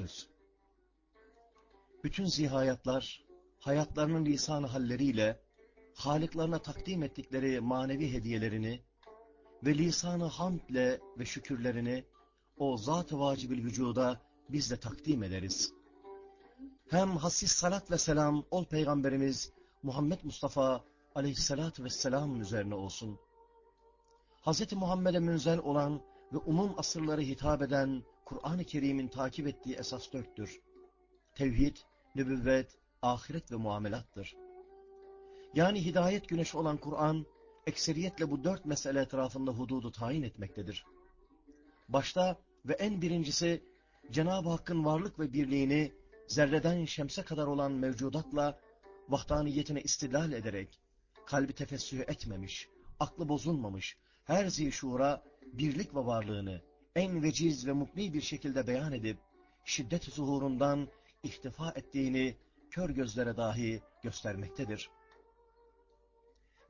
Önsüz. Bütün zihayatlar, hayatlarının lisanı halleriyle, Halıklarına takdim ettikleri manevi hediyelerini ve lisanı hamdle ve şükürlerini o zat-ı vacibil vücuda biz de takdim ederiz. Hem hassis salat ve selam ol peygamberimiz Muhammed Mustafa aleyhissalatü vesselam üzerine olsun. Hz. Muhammed'e münzel olan ve umum asırları hitap eden Kur'an-ı Kerim'in takip ettiği esas dörttür. Tevhid, nübüvvet, ahiret ve muamelattır. Yani hidayet güneşi olan Kur'an, ekseriyetle bu dört mesele etrafında hududu tayin etmektedir. Başta ve en birincisi, Cenab-ı Hakk'ın varlık ve birliğini zerreden şemse kadar olan mevcudatla vahdaniyetine istidlal ederek, kalbi tefessüh etmemiş, aklı bozulmamış, her zişura birlik ve varlığını en veciz ve mukni bir şekilde beyan edip, şiddet zuhurundan ihtifa ettiğini kör gözlere dahi göstermektedir.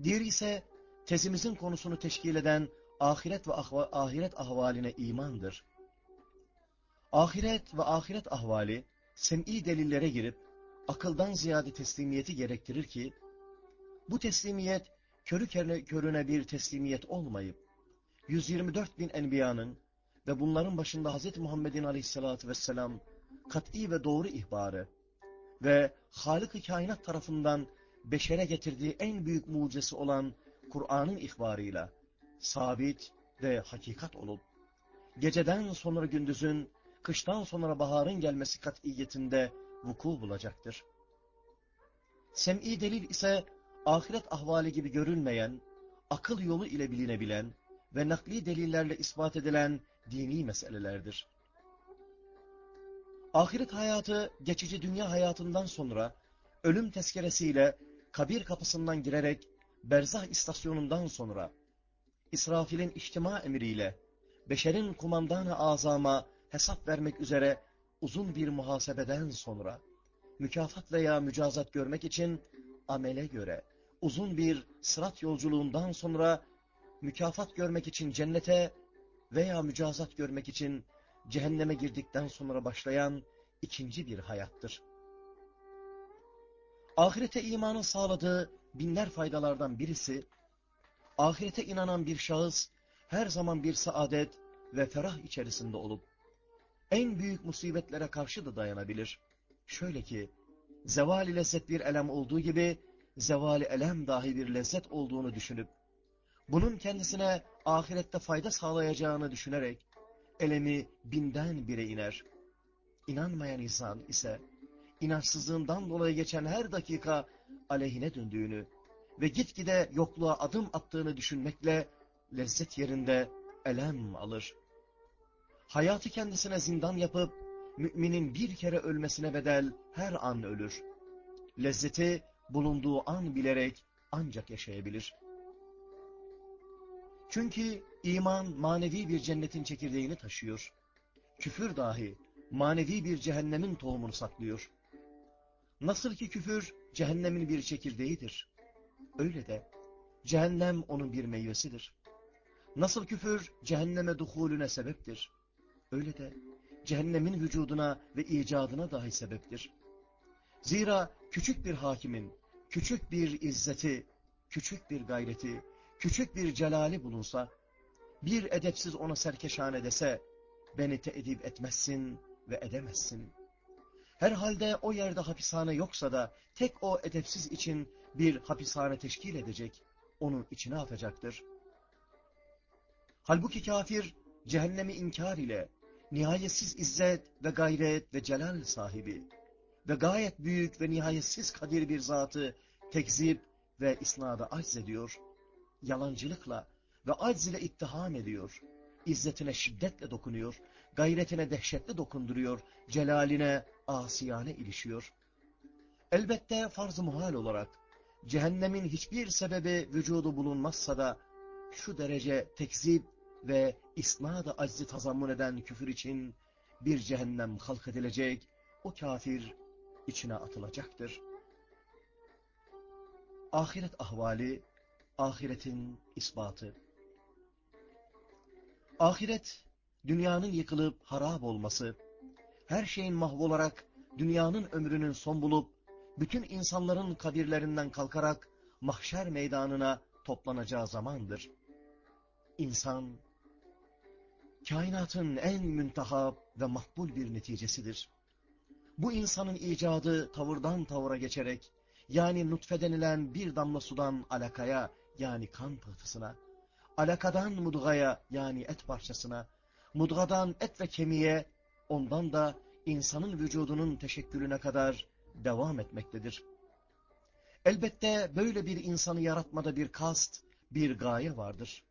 Diğeri ise tezimizin konusunu teşkil eden ahiret ve ahva, ahiret ahvaline imandır. Ahiret ve ahiret ahvali sem'i delillere girip akıldan ziyade teslimiyeti gerektirir ki bu teslimiyet körü körüne bir teslimiyet olmayıp 124 bin enbiyanın ve bunların başında Hz. Muhammed'in aleyhissalatü vesselam kat'i ve doğru ihbarı ve Halık-ı Kainat tarafından beşere getirdiği en büyük mucizesi olan Kur'an'ın ihbarıyla sabit ve hakikat olup, geceden sonra gündüzün, kıştan sonra baharın gelmesi kat'iyetinde vuku bulacaktır. Sem'i delil ise ahiret ahvali gibi görülmeyen, akıl yolu ile bilinebilen ve nakli delillerle ispat edilen dini meselelerdir. Ahiret hayatı geçici dünya hayatından sonra ölüm tezkeresiyle kabir kapısından girerek Berzah istasyonundan sonra İsrafil'in içtima emriyle beşerin kumandanı azama hesap vermek üzere uzun bir muhasebeden sonra mükafat veya mücazat görmek için amele göre uzun bir sırat yolculuğundan sonra mükafat görmek için cennete veya mücazat görmek için cehenneme girdikten sonra başlayan ikinci bir hayattır. Ahirete imanın sağladığı binler faydalardan birisi, ahirete inanan bir şahıs her zaman bir saadet ve ferah içerisinde olup, en büyük musibetlere karşı da dayanabilir. Şöyle ki, zevali lezzet bir elem olduğu gibi, zevali elem dahi bir lezzet olduğunu düşünüp, bunun kendisine ahirette fayda sağlayacağını düşünerek, elemi binden bire iner. İnanmayan insan ise, inançsızlığından dolayı geçen her dakika aleyhine döndüğünü ve gitgide yokluğa adım attığını düşünmekle lezzet yerinde elem alır. Hayatı kendisine zindan yapıp müminin bir kere ölmesine bedel her an ölür. Lezzeti bulunduğu an bilerek ancak yaşayabilir. Çünkü iman manevi bir cennetin çekirdeğini taşıyor. Küfür dahi manevi bir cehennemin tohumunu saklıyor. Nasıl ki küfür cehennemin bir çekirdeğidir. Öyle de cehennem onun bir meyvesidir. Nasıl küfür cehenneme duhulüne sebeptir. Öyle de cehennemin vücuduna ve icadına dahi sebeptir. Zira küçük bir hakimin, küçük bir izzeti, küçük bir gayreti, küçük bir celali bulunsa, bir edepsiz ona serkeşane dese, beni teedip etmezsin ve edemezsin.'' Herhalde o yerde hapishane yoksa da tek o edepsiz için bir hapishane teşkil edecek, onun içine atacaktır. Halbuki kafir cehennemi inkar ile nihayetsiz izzet ve gayret ve celal sahibi ve gayet büyük ve nihayetsiz kadir bir zatı tekzip ve isnada acz ediyor, yalancılıkla ve acz ile ittiham ediyor, izzetine şiddetle dokunuyor, gayretine dehşetle dokunduruyor, celaline asiyane ilişiyor. Elbette farz-ı muhal olarak cehennemin hiçbir sebebi vücudu bulunmazsa da şu derece tekzip ve isnad-ı aczi tazammun eden küfür için bir cehennem halk edilecek, o kafir içine atılacaktır. Ahiret ahvali, ahiretin ispatı. Ahiret, dünyanın yıkılıp harap olması, her şeyin mahvolarak dünyanın ömrünün son bulup, bütün insanların kabirlerinden kalkarak mahşer meydanına toplanacağı zamandır. İnsan, kainatın en müntehap ve makbul bir neticesidir. Bu insanın icadı tavırdan tavıra geçerek, yani nutfe denilen bir damla sudan alakaya, yani kan pıhtısına, alakadan mudgaya, yani et parçasına, mudgadan et ve kemiğe, ondan da insanın vücudunun teşekkülüne kadar devam etmektedir. Elbette böyle bir insanı yaratmada bir kast, bir gaye vardır.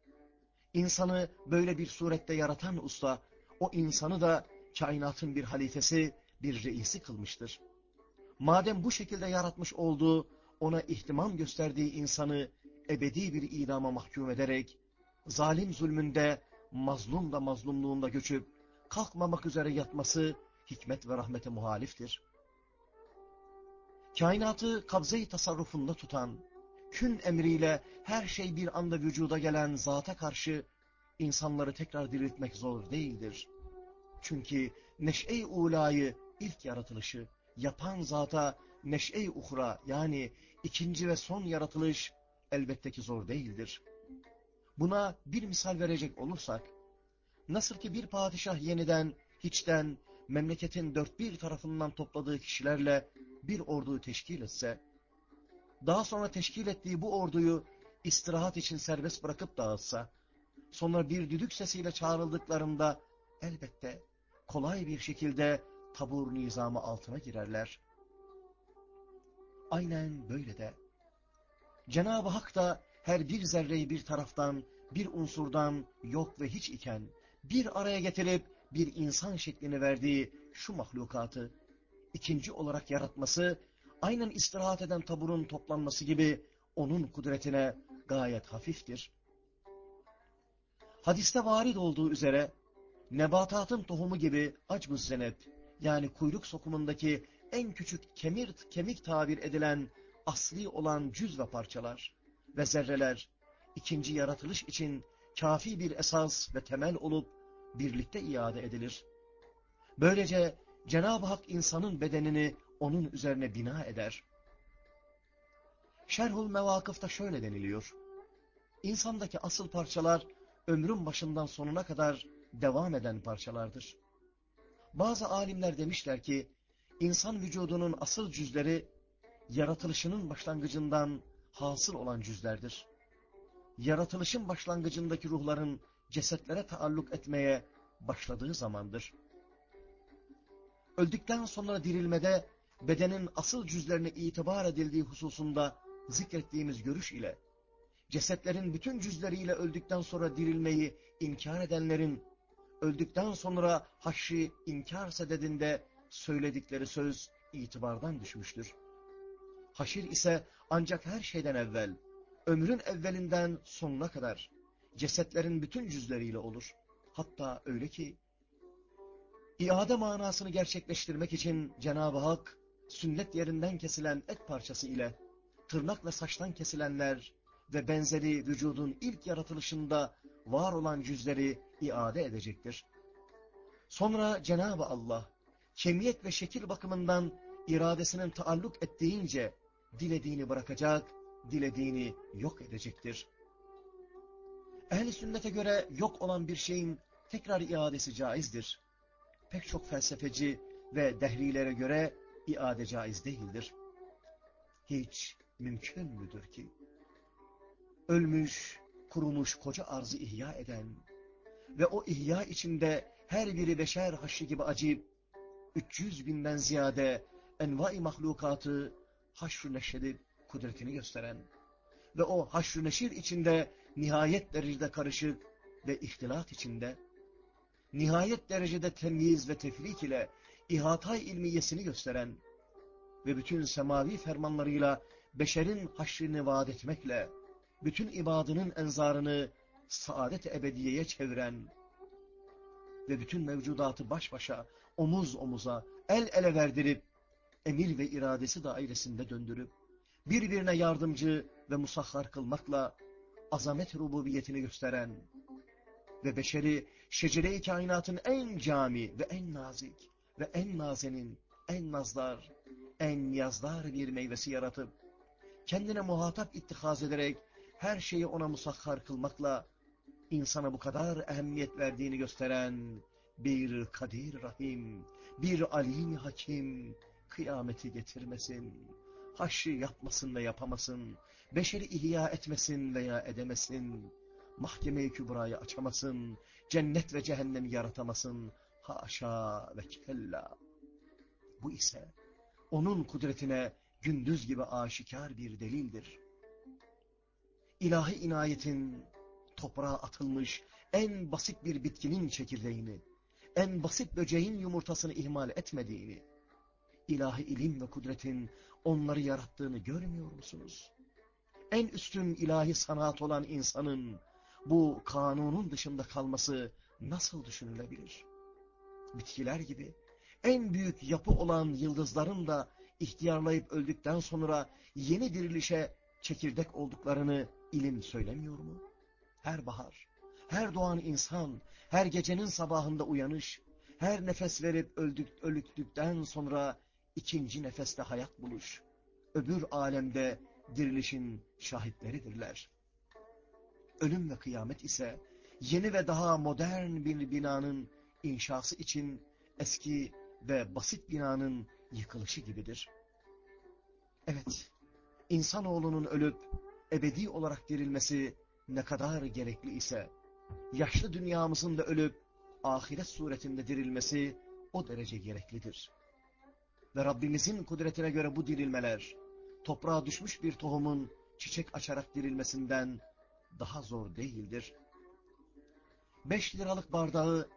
İnsanı böyle bir surette yaratan usta, o insanı da kainatın bir halifesi, bir reisi kılmıştır. Madem bu şekilde yaratmış olduğu, ona ihtimam gösterdiği insanı ebedi bir idama mahkum ederek, zalim zulmünde, mazlum da mazlumluğunda göçüp, kalkmamak üzere yatması, hikmet ve rahmete muhaliftir. Kainatı kabze-i tasarrufunda tutan, kün emriyle her şey bir anda vücuda gelen zata karşı insanları tekrar diriltmek zor değildir. Çünkü neş'e-i ulayı ilk yaratılışı yapan zata neş'e-i uhra yani ikinci ve son yaratılış elbette ki zor değildir. Buna bir misal verecek olursak, nasıl ki bir padişah yeniden, hiçten, memleketin dört bir tarafından topladığı kişilerle bir orduyu teşkil etse, daha sonra teşkil ettiği bu orduyu istirahat için serbest bırakıp dağıtsa, sonra bir düdük sesiyle çağrıldıklarında elbette kolay bir şekilde tabur nizamı altına girerler. Aynen böyle de Cenab-ı Hak da her bir zerreyi bir taraftan, bir unsurdan yok ve hiç iken bir araya getirip bir insan şeklini verdiği şu mahlukatı ikinci olarak yaratması, aynen istirahat eden taburun toplanması gibi onun kudretine gayet hafiftir. Hadiste varid olduğu üzere, nebatatın tohumu gibi acbuz zenet, yani kuyruk sokumundaki en küçük kemir, kemik tabir edilen asli olan cüz ve parçalar ve zerreler, ikinci yaratılış için kafi bir esas ve temel olup birlikte iade edilir. Böylece Cenab-ı Hak insanın bedenini onun üzerine bina eder. Şerhul Mevakıf'ta şöyle deniliyor. İnsandaki asıl parçalar ömrün başından sonuna kadar devam eden parçalardır. Bazı alimler demişler ki, insan vücudunun asıl cüzleri, yaratılışının başlangıcından hasıl olan cüzlerdir. Yaratılışın başlangıcındaki ruhların cesetlere taalluk etmeye başladığı zamandır. Öldükten sonra dirilmede bedenin asıl cüzlerine itibar edildiği hususunda zikrettiğimiz görüş ile, cesetlerin bütün cüzleriyle öldükten sonra dirilmeyi inkar edenlerin, öldükten sonra haşri inkar sededinde söyledikleri söz itibardan düşmüştür. Haşir ise ancak her şeyden evvel, ömrün evvelinden sonuna kadar, cesetlerin bütün cüzleriyle olur. Hatta öyle ki, iade manasını gerçekleştirmek için Cenab-ı Hak, sünnet yerinden kesilen et parçası ile, tırnak ve saçtan kesilenler ve benzeri vücudun ilk yaratılışında var olan cüzleri iade edecektir. Sonra Cenab-ı Allah, kemiyet ve şekil bakımından iradesinin taalluk ettiğince, dilediğini bırakacak, dilediğini yok edecektir. Ehl-i sünnete göre yok olan bir şeyin tekrar iadesi caizdir. Pek çok felsefeci ve dehrilere göre iade caiz değildir. Hiç mümkün müdür ki? Ölmüş, kurumuş koca arzı ihya eden ve o ihya içinde her biri beşer haşri gibi acip, 300 binden ziyade envai mahlukatı haşr-ı neşredip kudretini gösteren ve o haşr-ı neşir içinde nihayet derecede karışık ve ihtilat içinde, nihayet derecede temyiz ve tefrik ile ihatay ilmiyesini gösteren ve bütün semavi fermanlarıyla beşerin haşrini vaat etmekle, bütün ibadının enzarını saadet ebediyeye çeviren ve bütün mevcudatı baş başa, omuz omuza, el ele verdirip, emir ve iradesi dairesinde döndürüp, birbirine yardımcı ve musahhar kılmakla azamet rububiyetini gösteren ve beşeri şecere-i kainatın en cami ve en nazik ve en nazenin, en nazlar, en yazdar bir meyvesi yaratıp, kendine muhatap ittihaz ederek her şeyi ona musahhar kılmakla insana bu kadar ehemmiyet verdiğini gösteren bir kadir rahim, bir alim hakim kıyameti getirmesin, haşrı yapmasın ve yapamasın, beşeri ihya etmesin veya edemesin, mahkeme-i kübrayı açamasın, cennet ve cehennemi yaratamasın, haşa ve kella. Bu ise onun kudretine gündüz gibi aşikar bir delildir. İlahi inayetin toprağa atılmış en basit bir bitkinin çekirdeğini, en basit böceğin yumurtasını ihmal etmediğini, ilahi ilim ve kudretin onları yarattığını görmüyor musunuz? En üstün ilahi sanat olan insanın bu kanunun dışında kalması nasıl düşünülebilir? Bitkiler gibi en büyük yapı olan yıldızların da ihtiyarlayıp öldükten sonra yeni dirilişe çekirdek olduklarını ilim söylemiyor mu? Her bahar, her doğan insan, her gecenin sabahında uyanış, her nefes verip öldük, ölüktükten sonra ikinci nefeste hayat buluş, öbür alemde dirilişin şahitleridirler. Ölüm ve kıyamet ise yeni ve daha modern bir binanın inşası için eski ve basit binanın yıkılışı gibidir. Evet, insanoğlunun ölüp ebedi olarak dirilmesi ne kadar gerekli ise, yaşlı dünyamızın da ölüp ahiret suretinde dirilmesi o derece gereklidir. Ve Rabbimizin kudretine göre bu dirilmeler, toprağa düşmüş bir tohumun çiçek açarak dirilmesinden daha zor değildir. Beş liralık bardağı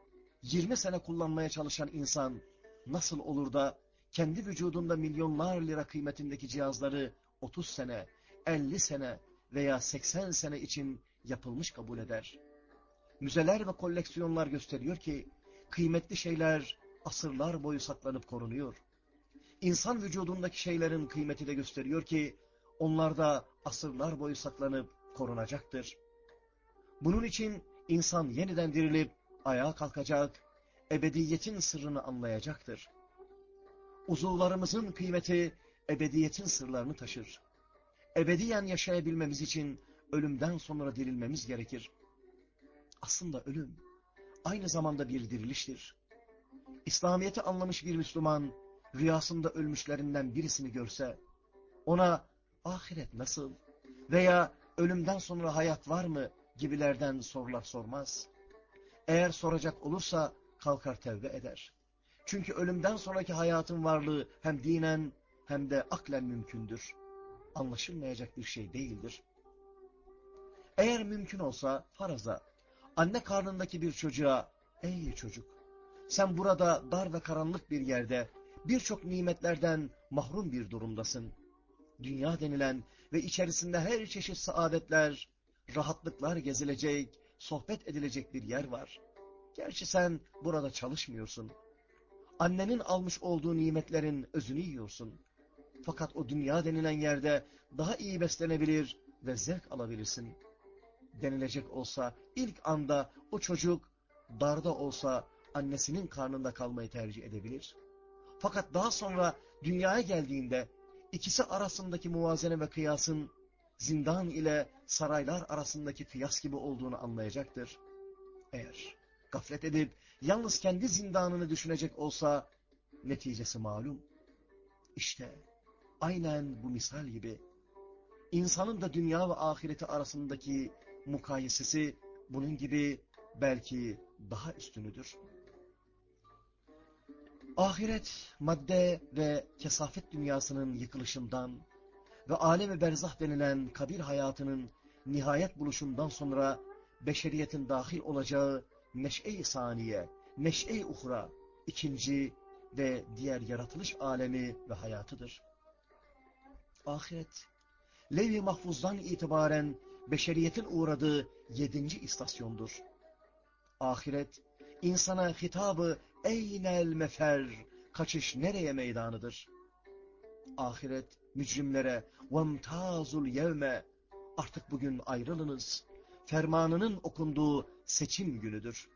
20 sene kullanmaya çalışan insan nasıl olur da kendi vücudunda milyonlar lira kıymetindeki cihazları 30 sene, 50 sene veya 80 sene için yapılmış kabul eder. Müzeler ve koleksiyonlar gösteriyor ki kıymetli şeyler asırlar boyu saklanıp korunuyor. İnsan vücudundaki şeylerin kıymeti de gösteriyor ki onlar da asırlar boyu saklanıp korunacaktır. Bunun için insan yeniden dirilip ayağa kalkacak, ebediyetin sırrını anlayacaktır. Uzuvlarımızın kıymeti ebediyetin sırlarını taşır. Ebediyen yaşayabilmemiz için ölümden sonra dirilmemiz gerekir. Aslında ölüm aynı zamanda bir diriliştir. İslamiyet'i anlamış bir Müslüman rüyasında ölmüşlerinden birisini görse ona ahiret nasıl veya ölümden sonra hayat var mı gibilerden sorular sormaz. Eğer soracak olursa kalkar tevbe eder. Çünkü ölümden sonraki hayatın varlığı hem dinen hem de aklen mümkündür. Anlaşılmayacak bir şey değildir. Eğer mümkün olsa faraza, anne karnındaki bir çocuğa, ey çocuk, sen burada dar ve karanlık bir yerde birçok nimetlerden mahrum bir durumdasın. Dünya denilen ve içerisinde her çeşit saadetler, rahatlıklar gezilecek, sohbet edilecek bir yer var. Gerçi sen burada çalışmıyorsun. Annenin almış olduğu nimetlerin özünü yiyorsun. Fakat o dünya denilen yerde daha iyi beslenebilir ve zevk alabilirsin. Denilecek olsa ilk anda o çocuk darda olsa annesinin karnında kalmayı tercih edebilir. Fakat daha sonra dünyaya geldiğinde ikisi arasındaki muvazene ve kıyasın zindan ile saraylar arasındaki kıyas gibi olduğunu anlayacaktır. Eğer gaflet edip yalnız kendi zindanını düşünecek olsa neticesi malum. İşte aynen bu misal gibi insanın da dünya ve ahireti arasındaki mukayesesi bunun gibi belki daha üstünüdür. Ahiret, madde ve kesafet dünyasının yıkılışından ve alem-i berzah denilen kabir hayatının nihayet buluşundan sonra beşeriyetin dahil olacağı neş'e-i saniye, neş'e-i uhra, ikinci ve diğer yaratılış alemi ve hayatıdır. Ahiret, levh-i mahfuzdan itibaren beşeriyetin uğradığı yedinci istasyondur. Ahiret, insana hitabı eynel mefer, kaçış nereye meydanıdır? Ahiret, mücrimlere vemtazul yevme, artık bugün ayrılınız, fermanının okunduğu seçim günüdür.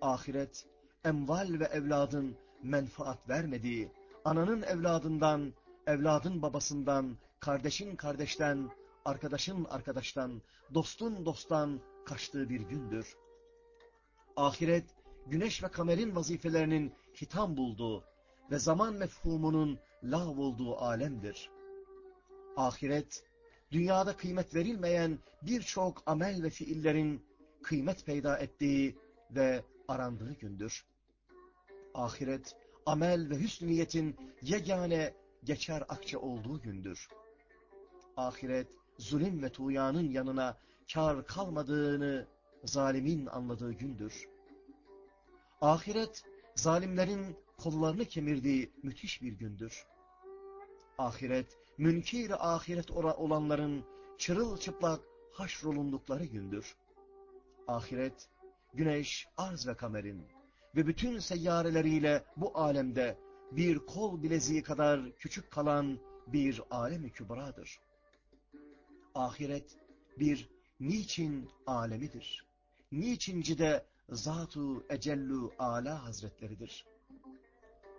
Ahiret, emval ve evladın menfaat vermediği, ananın evladından, evladın babasından, kardeşin kardeşten, arkadaşın arkadaştan, dostun dosttan kaçtığı bir gündür. Ahiret, güneş ve kamerin vazifelerinin hitam bulduğu ve zaman mefhumunun lav olduğu alemdir. Ahiret, dünyada kıymet verilmeyen birçok amel ve fiillerin kıymet peyda ettiği ve arandığı gündür. Ahiret, amel ve hüsnü niyetin yegane geçer akçe olduğu gündür. Ahiret, zulüm ve tuğyanın yanına kar kalmadığını zalimin anladığı gündür. Ahiret, zalimlerin kollarını kemirdiği müthiş bir gündür. Ahiret, münkir ahiret olanların çırılçıplak haşrolundukları gündür. Ahiret, güneş, arz ve kamerin ve bütün seyyareleriyle bu alemde bir kol bileziği kadar küçük kalan bir alem-i kübradır. Ahiret bir niçin alemidir. Niçinci de Zat-ı Ecellu Ala Hazretleridir.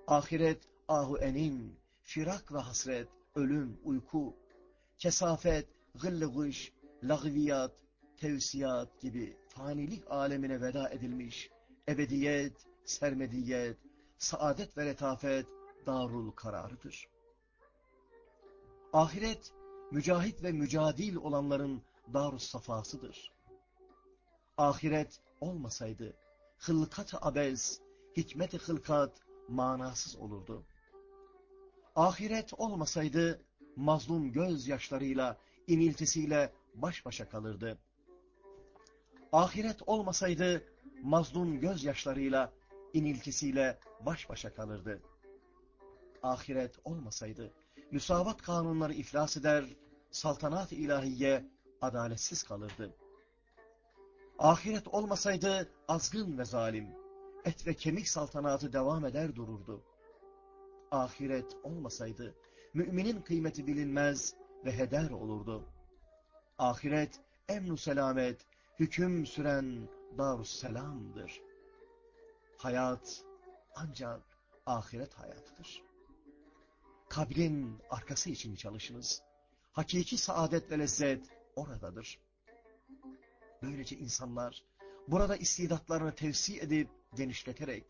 Ahiret ahu enin, firak ve hasret, ölüm, uyku, kesafet, gıll gış, lagviyat, tevsiyat gibi fanilik alemine veda edilmiş, ebediyet, sermediyet, saadet ve letafet darul kararıdır. Ahiret, mücahit ve mücadil olanların darus safasıdır. Ahiret olmasaydı, hılkat-ı abez, hikmet-i hılkat manasız olurdu. Ahiret olmasaydı, mazlum gözyaşlarıyla, iniltisiyle baş başa kalırdı. Ahiret olmasaydı, mazlum gözyaşlarıyla, iniltisiyle baş başa kalırdı. Ahiret olmasaydı, müsavat kanunları iflas eder, saltanat-ı ilahiye adaletsiz kalırdı. Ahiret olmasaydı azgın ve zalim, et ve kemik saltanatı devam eder dururdu. Ahiret olmasaydı müminin kıymeti bilinmez ve heder olurdu. Ahiret emnu selamet, hüküm süren darusselamdır. Hayat ancak ahiret hayatıdır. Kabrin arkası için çalışınız. Hakiki saadet ve lezzet oradadır. Böylece insanlar burada istidatlarını tevsi edip genişleterek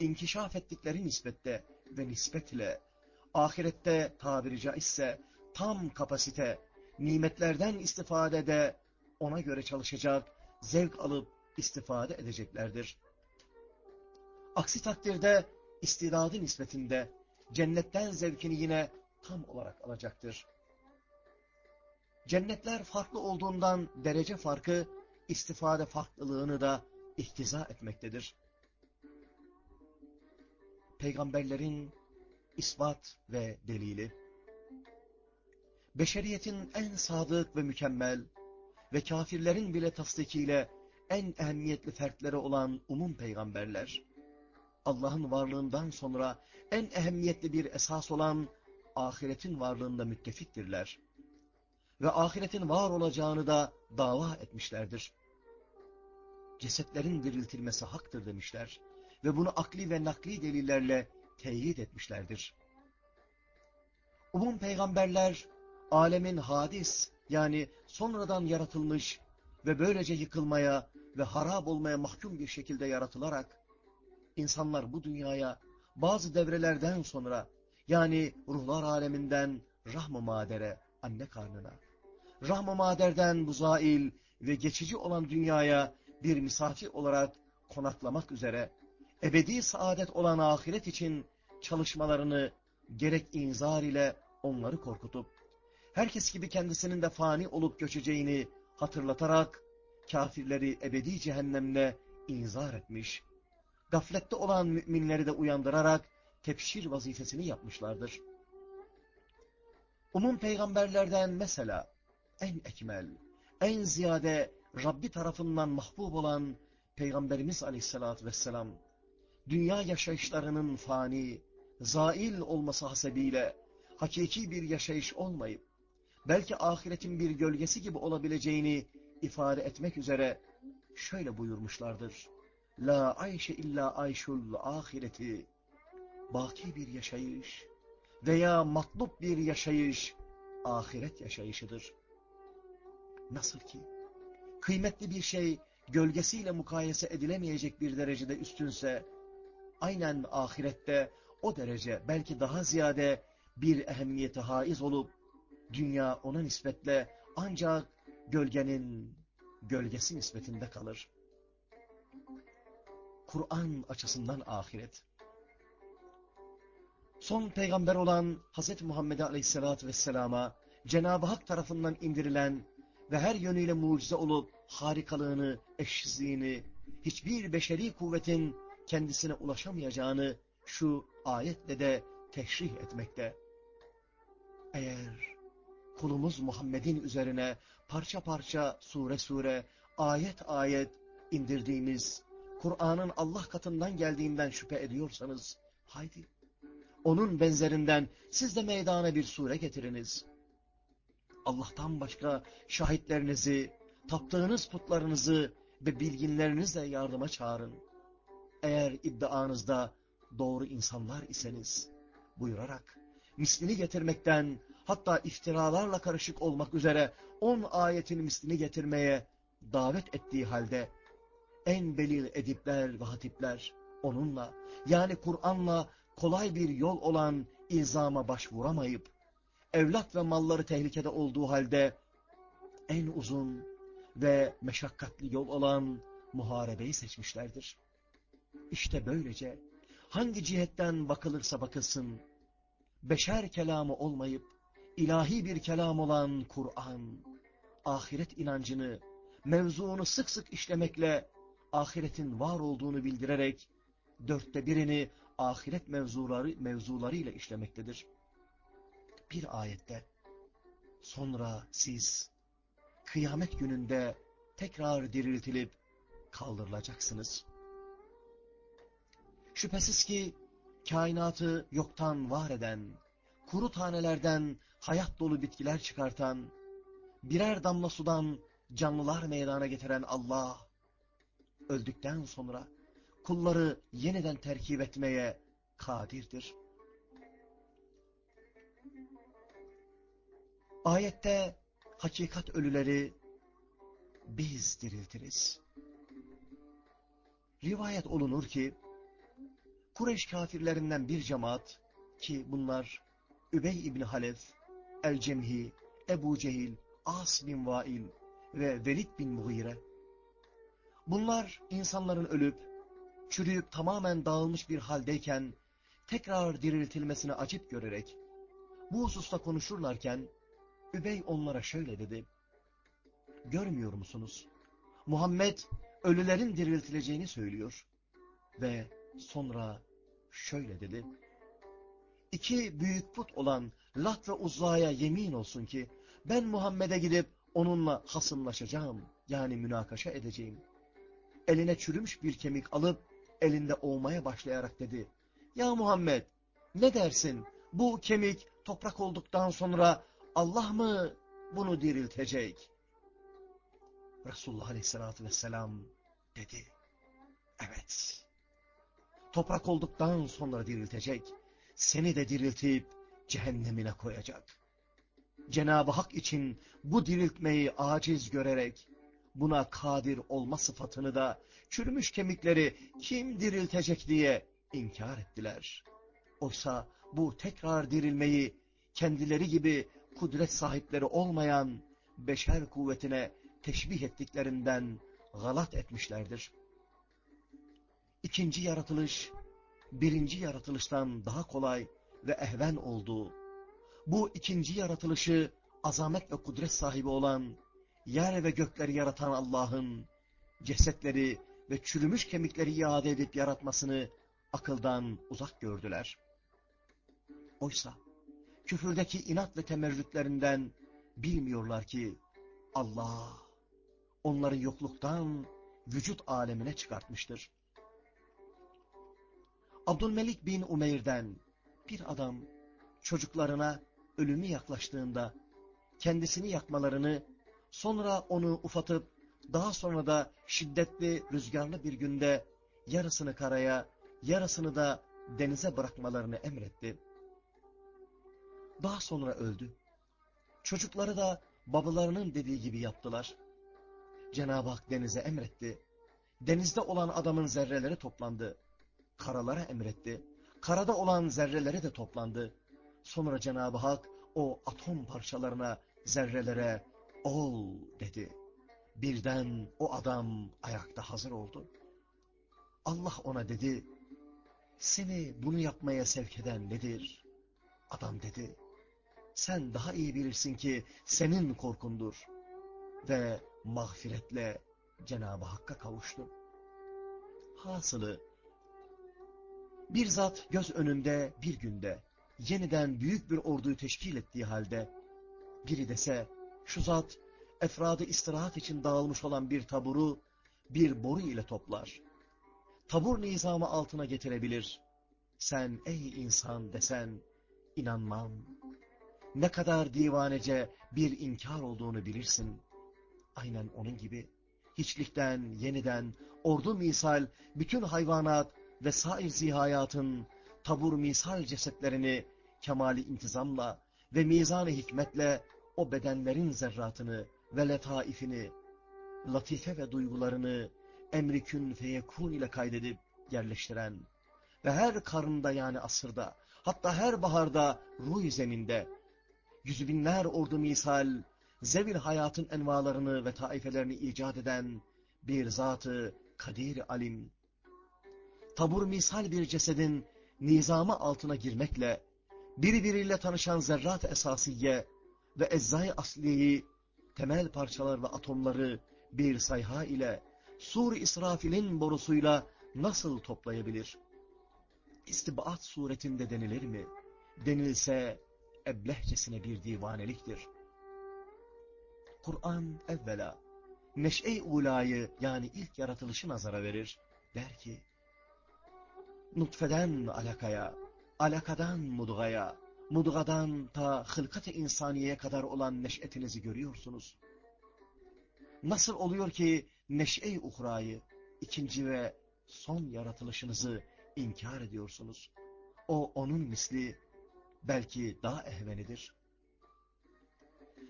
inkişaf ettikleri nispette ve nispetle ahirette tabiri caizse tam kapasite nimetlerden istifade de ona göre çalışacak, zevk alıp istifade edeceklerdir. Aksi takdirde istidadı nispetinde cennetten zevkini yine tam olarak alacaktır. Cennetler farklı olduğundan derece farkı istifade farklılığını da ihtiza etmektedir. Peygamberlerin ispat ve delili, beşeriyetin en sadık ve mükemmel ve kafirlerin bile tasdikiyle en ehemmiyetli fertleri olan umum peygamberler, Allah'ın varlığından sonra en ehemmiyetli bir esas olan ahiretin varlığında müttefiktirler. Ve ahiretin var olacağını da dava etmişlerdir. Cesetlerin diriltilmesi haktır demişler ve bunu akli ve nakli delillerle teyit etmişlerdir. Umum peygamberler alemin hadis yani sonradan yaratılmış ve böylece yıkılmaya ve harap olmaya mahkum bir şekilde yaratılarak insanlar bu dünyaya bazı devrelerden sonra yani ruhlar aleminden rahm-ı madere, anne karnına, rahm-ı maderden buzail ve geçici olan dünyaya bir misafir olarak konaklamak üzere ebedi saadet olan ahiret için çalışmalarını gerek inzar ile onları korkutup, herkes gibi kendisinin de fani olup göçeceğini hatırlatarak, kafirleri ebedi cehennemle inzar etmiş, gaflette olan müminleri de uyandırarak tepşir vazifesini yapmışlardır. Umum peygamberlerden mesela en ekmel, en ziyade Rabbi tarafından mahbub olan Peygamberimiz aleyhissalatü vesselam, dünya yaşayışlarının fani, zail olması hasebiyle hakiki bir yaşayış olmayıp, belki ahiretin bir gölgesi gibi olabileceğini ifade etmek üzere şöyle buyurmuşlardır. La ayşe illa ayşul ahireti. Baki bir yaşayış veya matlup bir yaşayış ahiret yaşayışıdır. Nasıl ki kıymetli bir şey gölgesiyle mukayese edilemeyecek bir derecede üstünse, aynen ahirette o derece belki daha ziyade bir ehemmiyete haiz olup, dünya ona nispetle ancak gölgenin gölgesi nispetinde kalır. Kur'an açısından ahiret. Son peygamber olan Hz. Muhammed Aleyhisselatü Vesselam'a Cenab-ı Hak tarafından indirilen ve her yönüyle mucize olup harikalığını, eşsizliğini, hiçbir beşeri kuvvetin kendisine ulaşamayacağını şu ayetle de teşrih etmekte. Eğer kulumuz Muhammed'in üzerine parça parça, sure sure, ayet ayet indirdiğimiz Kur'an'ın Allah katından geldiğinden şüphe ediyorsanız, haydi onun benzerinden siz de meydana bir sure getiriniz. Allah'tan başka şahitlerinizi, taptığınız putlarınızı ve bilginlerinizle yardıma çağırın. Eğer iddianızda doğru insanlar iseniz, buyurarak, mislini getirmekten, hatta iftiralarla karışık olmak üzere on ayetin mislini getirmeye davet ettiği halde, en belil edipler ve hatipler onunla, yani Kur'an'la kolay bir yol olan ilzama başvuramayıp, evlat ve malları tehlikede olduğu halde en uzun ve meşakkatli yol olan muharebeyi seçmişlerdir. İşte böylece hangi cihetten bakılırsa bakılsın, beşer kelamı olmayıp ilahi bir kelam olan Kur'an, ahiret inancını, mevzuunu sık sık işlemekle ahiretin var olduğunu bildirerek dörtte birini ahiret mevzuları mevzularıyla işlemektedir. Bir ayette sonra siz kıyamet gününde tekrar diriltilip kaldırılacaksınız. Şüphesiz ki kainatı yoktan var eden, kuru tanelerden hayat dolu bitkiler çıkartan, birer damla sudan canlılar meydana getiren Allah, öldükten sonra kulları yeniden terkip etmeye kadirdir. Ayette hakikat ölüleri biz diriltiriz. Rivayet olunur ki, Kureyş kafirlerinden bir cemaat ki bunlar Übey İbni Halef, El-Cemhi, Ebu Cehil, As bin Vail ve Velid bin Mughire. Bunlar insanların ölüp, çürüyüp tamamen dağılmış bir haldeyken tekrar diriltilmesini acip görerek bu hususta konuşurlarken Übey onlara şöyle dedi. Görmüyor musunuz? Muhammed ölülerin diriltileceğini söylüyor. Ve sonra şöyle dedi. İki büyük put olan Lat ve Uzza'ya yemin olsun ki ben Muhammed'e gidip onunla hasımlaşacağım. Yani münakaşa edeceğim. Eline çürümüş bir kemik alıp elinde oğmaya başlayarak dedi. Ya Muhammed ne dersin bu kemik toprak olduktan sonra Allah mı bunu diriltecek? Resulullah Aleyhisselatü Vesselam dedi. Evet. Toprak olduktan sonra diriltecek. Seni de diriltip cehennemine koyacak. Cenab-ı Hak için bu diriltmeyi aciz görerek buna kadir olma sıfatını da çürümüş kemikleri kim diriltecek diye inkar ettiler. Oysa bu tekrar dirilmeyi kendileri gibi kudret sahipleri olmayan beşer kuvvetine teşbih ettiklerinden galat etmişlerdir. İkinci yaratılış, birinci yaratılıştan daha kolay ve ehven olduğu, bu ikinci yaratılışı azamet ve kudret sahibi olan, yer ve gökleri yaratan Allah'ın, cesetleri ve çürümüş kemikleri iade edip yaratmasını akıldan uzak gördüler. Oysa, küfürdeki inat ve temerrütlerinden bilmiyorlar ki Allah onları yokluktan vücut alemine çıkartmıştır. Abdülmelik bin Umeyr'den bir adam çocuklarına ölümü yaklaştığında kendisini yakmalarını, sonra onu ufatıp daha sonra da şiddetli rüzgarlı bir günde yarısını karaya, yarısını da denize bırakmalarını emretti. Daha sonra öldü. Çocukları da babalarının dediği gibi yaptılar. Cenab-ı Hak denize emretti. Denizde olan adamın zerreleri toplandı. Karalara emretti. Karada olan zerreleri de toplandı. Sonra Cenab-ı Hak o atom parçalarına, zerrelere ol dedi. Birden o adam ayakta hazır oldu. Allah ona dedi, seni bunu yapmaya sevk eden nedir? Adam dedi, sen daha iyi bilirsin ki senin korkundur. Ve mağfiretle Cenab-ı Hakk'a kavuştu. Hasılı, bir zat göz önünde bir günde yeniden büyük bir orduyu teşkil ettiği halde biri dese şu zat efradı istirahat için dağılmış olan bir taburu bir boru ile toplar. Tabur nizamı altına getirebilir. Sen ey insan desen inanmam. Ne kadar divanece bir inkar olduğunu bilirsin. Aynen onun gibi hiçlikten yeniden ordu misal bütün hayvanat ve sair zihayatın tabur misal cesetlerini kemali intizamla ve mizan-ı hikmetle o bedenlerin zerratını ve letaifini, latife ve duygularını emrikün feyekun ile kaydedip yerleştiren ve her karında yani asırda, hatta her baharda ruh zeminde, yüzü binler ordu misal, zevil hayatın envalarını ve taifelerini icat eden bir zatı kadir alim, tabur misal bir cesedin nizamı altına girmekle, birbiriyle tanışan zerrat esasiye ve eczai asliyeyi, temel parçalar ve atomları bir sayha ile, sur İsrafil'in borusuyla nasıl toplayabilir? İstibaat suretinde denilir mi? Denilse eblehcesine bir divaneliktir. Kur'an evvela neş'e-i ulayı yani ilk yaratılışı nazara verir. Der ki, nutfeden alakaya, alakadan mudgaya, mudgadan ta hılkat-ı insaniyeye kadar olan neş'etinizi görüyorsunuz. Nasıl oluyor ki neş'e-i uhrayı, ikinci ve son yaratılışınızı inkar ediyorsunuz? O onun misli, belki daha ehvenidir.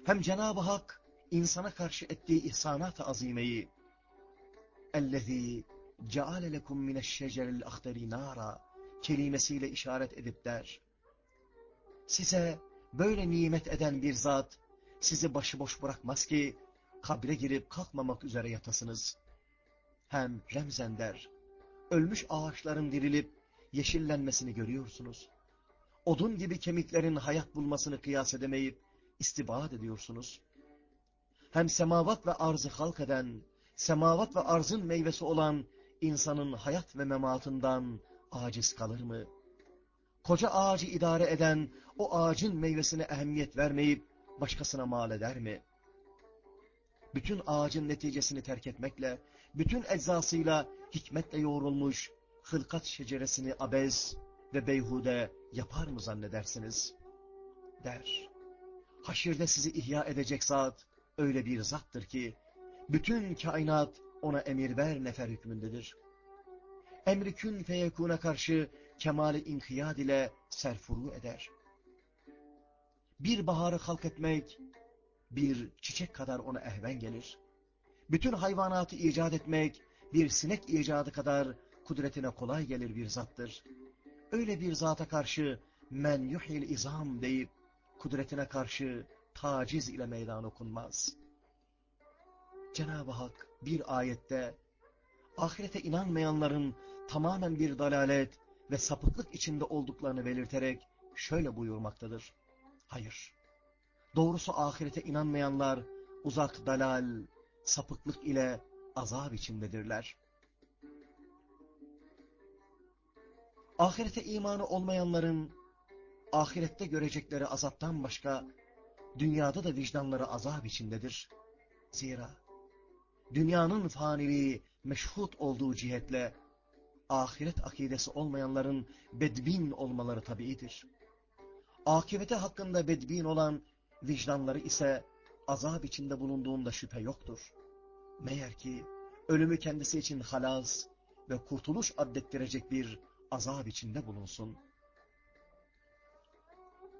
Hem Cenab-ı Hak, insana karşı ettiği ihsanat-ı azimeyi, اَلَّذ۪ي ceale lekum mineşşeceril ahderi nara kelimesiyle işaret edip der. Size böyle nimet eden bir zat sizi başıboş bırakmaz ki kabre girip kalkmamak üzere yatasınız. Hem remzen der. Ölmüş ağaçların dirilip yeşillenmesini görüyorsunuz. Odun gibi kemiklerin hayat bulmasını kıyas edemeyip istibat ediyorsunuz. Hem semavat ve arzı halk eden, semavat ve arzın meyvesi olan insanın hayat ve mematından aciz kalır mı? Koca ağacı idare eden o ağacın meyvesine ehemmiyet vermeyip başkasına mal eder mi? Bütün ağacın neticesini terk etmekle, bütün eczasıyla hikmetle yoğrulmuş hılkat şeceresini abez ve beyhude yapar mı zannedersiniz? Der. Haşirde sizi ihya edecek zat öyle bir zattır ki, bütün kainat ona emir ver nefer hükmündedir. Emri kün feyekuna karşı kemali inkiyad ile serfuru eder. Bir baharı halk etmek, bir çiçek kadar ona ehven gelir. Bütün hayvanatı icat etmek, bir sinek icadı kadar kudretine kolay gelir bir zattır. Öyle bir zata karşı men yuhil izam deyip, kudretine karşı taciz ile meydan okunmaz. Cenab-ı Hak bir ayette ahirete inanmayanların tamamen bir dalalet ve sapıklık içinde olduklarını belirterek şöyle buyurmaktadır. Hayır. Doğrusu ahirete inanmayanlar uzak dalal, sapıklık ile azap içindedirler. Ahirete imanı olmayanların ahirette görecekleri azaptan başka dünyada da vicdanları azap içindedir. Zira dünyanın faniliği meşhut olduğu cihetle, ahiret akidesi olmayanların bedbin olmaları tabiidir. Akibete hakkında bedbin olan vicdanları ise azap içinde bulunduğunda şüphe yoktur. Meğer ki ölümü kendisi için halas ve kurtuluş addettirecek bir azap içinde bulunsun.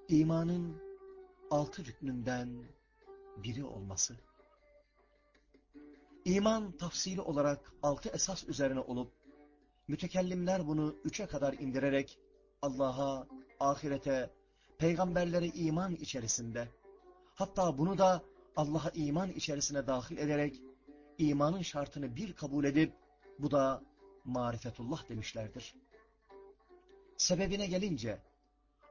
İmanın altı rüknünden biri olması. İman tafsili olarak altı esas üzerine olup, mütekellimler bunu üçe kadar indirerek Allah'a, ahirete, peygamberlere iman içerisinde, hatta bunu da Allah'a iman içerisine dahil ederek, imanın şartını bir kabul edip, bu da marifetullah demişlerdir. Sebebine gelince,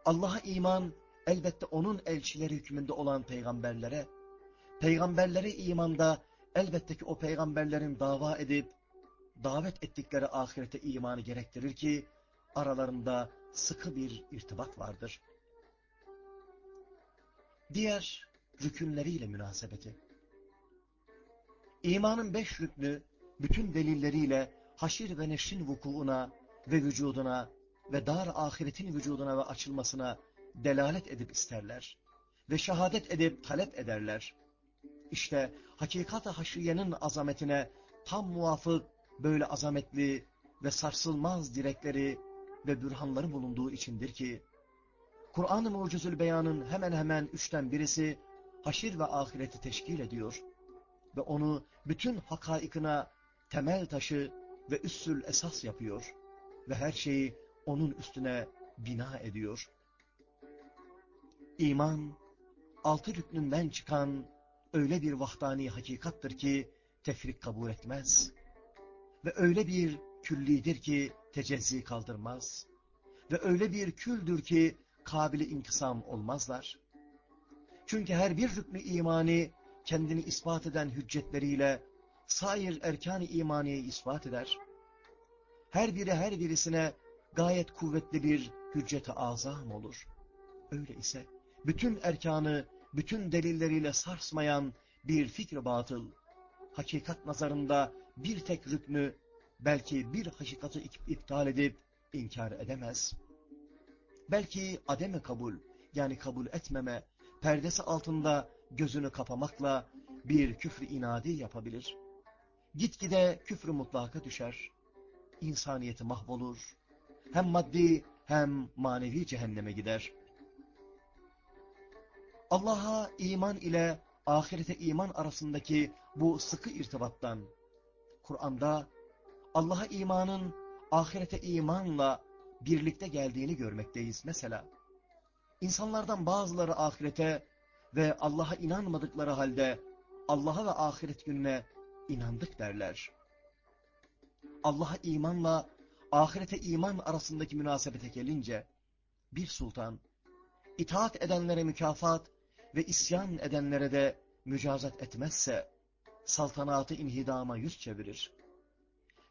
Allah'a iman elbette onun elçileri hükmünde olan peygamberlere, peygamberlere imanda elbette ki o peygamberlerin dava edip, davet ettikleri ahirete imanı gerektirir ki, aralarında sıkı bir irtibat vardır. Diğer rükünleriyle münasebeti. İmanın beş rüknü, bütün delilleriyle haşir ve neşrin vukuuna ve vücuduna ve dar ahiretin vücuduna ve açılmasına delalet edip isterler ve şehadet edip talep ederler. İşte hakikat-ı haşriyenin azametine tam muvafık böyle azametli ve sarsılmaz direkleri ve bürhanları bulunduğu içindir ki, Kur'an-ı Mucizül Beyan'ın hemen hemen üçten birisi haşir ve ahireti teşkil ediyor ve onu bütün hakaikına temel taşı ve üssül esas yapıyor ve her şeyi onun üstüne bina ediyor. İman, altı rüknünden çıkan öyle bir vahdani hakikattır ki tefrik kabul etmez. Ve öyle bir küllidir ki tecezzi kaldırmaz. Ve öyle bir küldür ki kabili inkısam olmazlar. Çünkü her bir rüknü imani kendini ispat eden hüccetleriyle sair erkan-ı imaniyeyi ispat eder. Her biri her birisine gayet kuvvetli bir hüccet-i azam olur. Öyle ise bütün erkanı, bütün delilleriyle sarsmayan bir fikri batıl, hakikat nazarında bir tek rüknü, belki bir hakikati iptal edip inkar edemez. Belki ademe kabul, yani kabul etmeme, perdesi altında gözünü kapamakla bir küfrü inadi yapabilir. Gitgide küfrü mutlaka düşer. İnsaniyeti mahvolur. Hem maddi hem manevi cehenneme gider. Allah'a iman ile ahirete iman arasındaki bu sıkı irtibattan, Kur'an'da Allah'a imanın ahirete imanla birlikte geldiğini görmekteyiz mesela. İnsanlardan bazıları ahirete ve Allah'a inanmadıkları halde Allah'a ve ahiret gününe inandık derler. Allah'a imanla ahirete iman arasındaki münasebete gelince bir sultan itaat edenlere mükafat ve isyan edenlere de mücazat etmezse saltanatı inhidama yüz çevirir.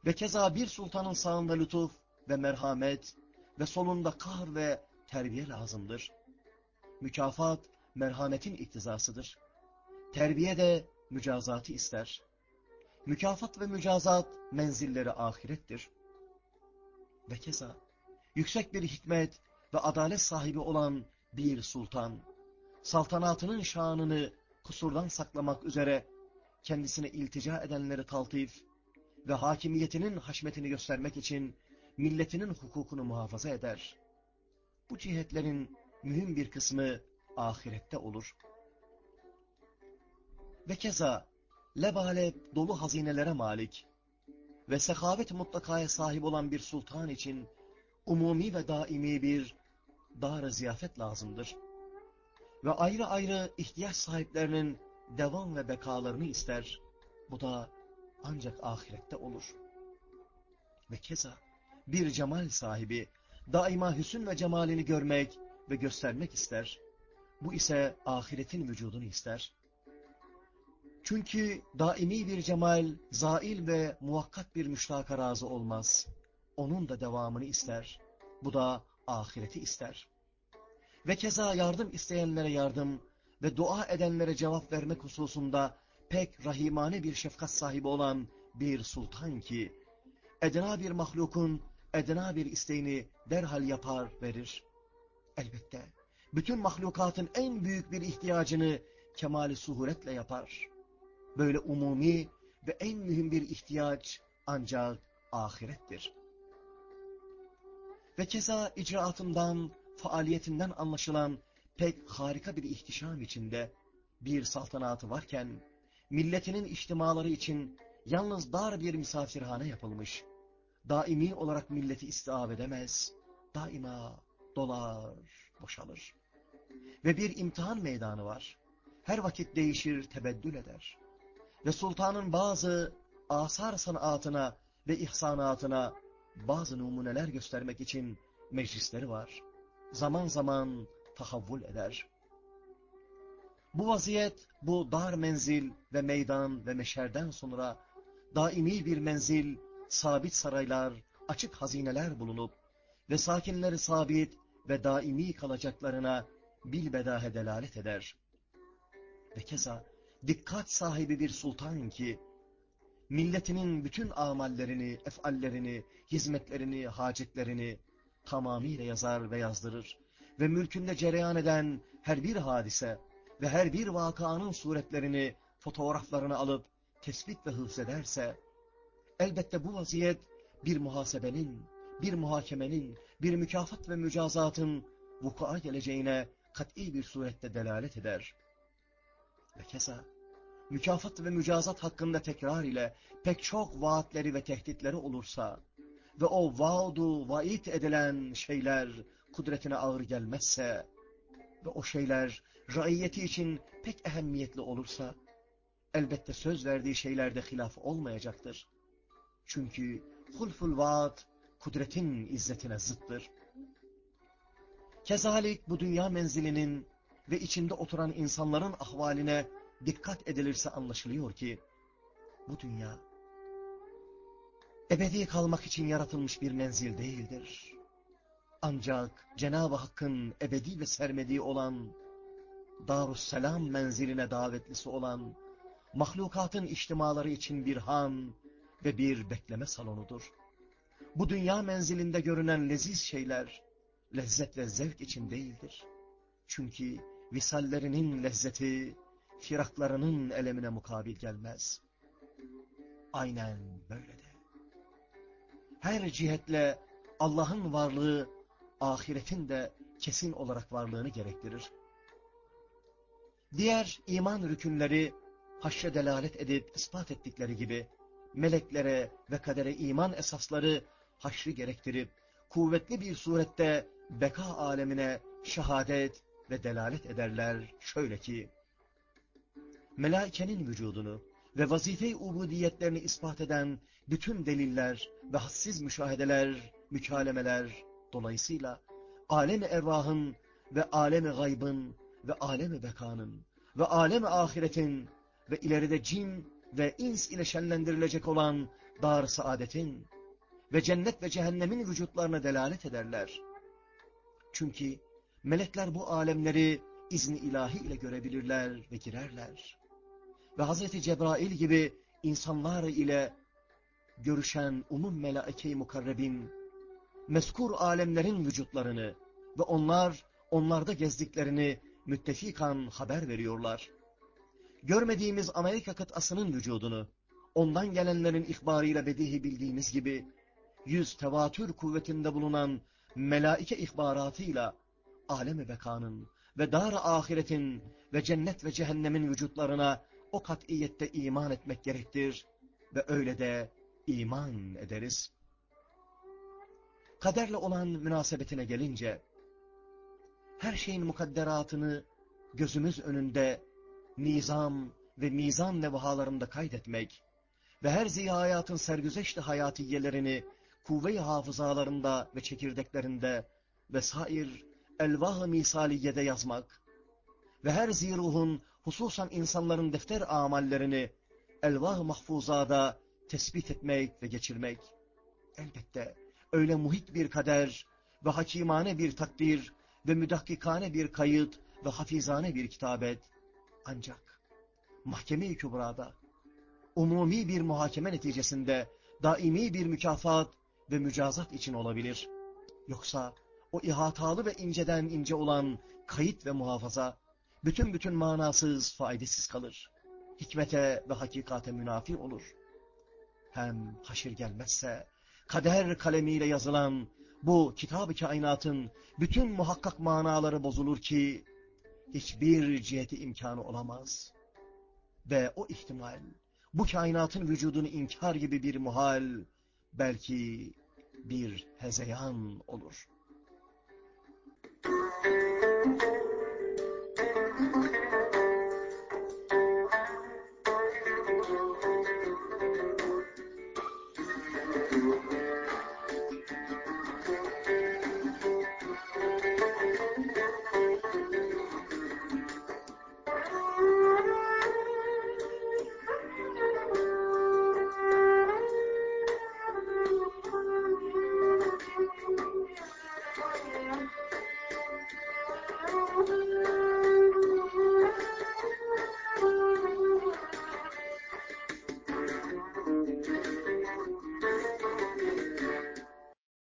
Ve keza bir sultanın sağında lütuf ve merhamet ve solunda kar ve terbiye lazımdır. Mükafat merhametin iktizasıdır. Terbiye de mücazatı ister. Mükafat ve mücazat menzilleri ahirettir. Ve keza yüksek bir hikmet ve adalet sahibi olan bir sultan, saltanatının şanını kusurdan saklamak üzere kendisine iltica edenleri taltif ve hakimiyetinin haşmetini göstermek için milletinin hukukunu muhafaza eder. Bu cihetlerin mühim bir kısmı ahirette olur. Ve keza lebalep dolu hazinelere malik ve sehavet mutlakaya sahip olan bir sultan için umumi ve daimi bir dar ziyafet lazımdır. Ve ayrı ayrı ihtiyaç sahiplerinin devam ve bekalarını ister. Bu da ancak ahirette olur. Ve keza bir cemal sahibi daima hüsün ve cemalini görmek ve göstermek ister. Bu ise ahiretin vücudunu ister. Çünkü daimi bir cemal, zail ve muhakkat bir müştaka razı olmaz. Onun da devamını ister. Bu da ahireti ister. Ve keza yardım isteyenlere yardım ve dua edenlere cevap vermek hususunda pek rahimane bir şefkat sahibi olan bir sultan ki, edna bir mahlukun edna bir isteğini derhal yapar verir. Elbette bütün mahlukatın en büyük bir ihtiyacını kemali suhuretle yapar. Böyle umumi ve en mühim bir ihtiyaç ancak ahirettir. Ve keza icraatından, faaliyetinden anlaşılan pek harika bir ihtişam içinde bir saltanatı varken, milletinin içtimaları için yalnız dar bir misafirhane yapılmış, daimi olarak milleti istiab edemez, daima dolar, boşalır. Ve bir imtihan meydanı var. Her vakit değişir, tebeddül eder. Ve sultanın bazı asar sanatına ve ihsanatına bazı numuneler göstermek için meclisleri var. Zaman zaman tahavvul eder. Bu vaziyet, bu dar menzil ve meydan ve meşerden sonra daimi bir menzil, sabit saraylar, açık hazineler bulunup ve sakinleri sabit ve daimi kalacaklarına bilbedahe delalet eder. Ve keza dikkat sahibi bir sultan ki, milletinin bütün amallerini, efallerini, hizmetlerini, hacetlerini tamamıyla yazar ve yazdırır ve mülkünde cereyan eden her bir hadise ve her bir vakanın suretlerini, fotoğraflarını alıp tespit ve hıfzederse, elbette bu vaziyet bir muhasebenin, bir muhakemenin, bir mükafat ve mücazatın vuku'a geleceğine kat'i bir surette delalet eder. Ve keza, mükafat ve mücazat hakkında tekrar ile pek çok vaatleri ve tehditleri olursa ve o vaadu vaid edilen şeyler kudretine ağır gelmezse ve o şeyler raiyeti için pek ehemmiyetli olursa elbette söz verdiği şeylerde hilaf olmayacaktır. Çünkü hulful vaat kudretin izzetine zıttır. Kezalik bu dünya menzilinin ve içinde oturan insanların ahvaline dikkat edilirse anlaşılıyor ki, bu dünya, ebedi kalmak için yaratılmış bir menzil değildir. Ancak Cenab-ı Hakk'ın ebedi ve sermediği olan, Darusselam menziline davetlisi olan, mahlukatın içtimaları için bir han ve bir bekleme salonudur. Bu dünya menzilinde görünen leziz şeyler, lezzet ve zevk için değildir. Çünkü visallerinin lezzeti, firaklarının elemine mukabil gelmez. Aynen böyle de. Her cihetle Allah'ın varlığı, ahiretin de kesin olarak varlığını gerektirir. Diğer iman rükünleri haşre delalet edip ispat ettikleri gibi, meleklere ve kadere iman esasları haşri gerektirip, kuvvetli bir surette beka alemine şehadet ve delalet ederler şöyle ki, melaikenin vücudunu ve vazife-i ubudiyetlerini ispat eden bütün deliller ve hassiz müşahedeler, mükalemeler dolayısıyla alem-i ervahın ve alem-i gaybın ve alem-i bekanın ve alem-i ahiretin ve ileride cin ve ins ile şenlendirilecek olan dar saadetin ve cennet ve cehennemin vücutlarına delalet ederler. Çünkü melekler bu alemleri izni ilahi ile görebilirler ve girerler ve Hazreti Cebrail gibi insanlar ile görüşen umum melaike-i mukarrebin, meskur alemlerin vücutlarını ve onlar onlarda gezdiklerini müttefikan haber veriyorlar. Görmediğimiz Amerika kıtasının vücudunu, ondan gelenlerin ihbarıyla bedihi bildiğimiz gibi, yüz tevatür kuvvetinde bulunan melaike ihbaratıyla, alem-i bekanın ve dar ahiretin ve cennet ve cehennemin vücutlarına o kat'iyette iman etmek gerektir ve öyle de iman ederiz. Kaderle olan münasebetine gelince, her şeyin mukadderatını gözümüz önünde nizam ve mizan nevahalarında kaydetmek ve her zihayatın sergüzeşti hayatiyelerini kuvve-i hafızalarında ve çekirdeklerinde ve sair elvah-ı misaliyede yazmak ve her ziruhun hususan insanların defter amallerini elvah-ı mahfuzada tespit etmek ve geçirmek, elbette öyle muhit bir kader ve hakimane bir takdir ve müdakkikane bir kayıt ve hafizane bir kitabet, ancak mahkeme-i kübrada, umumi bir muhakeme neticesinde daimi bir mükafat ve mücazat için olabilir. Yoksa o ihatalı ve inceden ince olan kayıt ve muhafaza, bütün bütün manasız, faydasız kalır. Hikmete ve hakikate münafi olur. Hem haşir gelmezse, kader kalemiyle yazılan bu kitab-ı kainatın bütün muhakkak manaları bozulur ki, hiçbir ciheti imkanı olamaz. Ve o ihtimal, bu kainatın vücudunu inkar gibi bir muhal, belki bir hezeyan olur.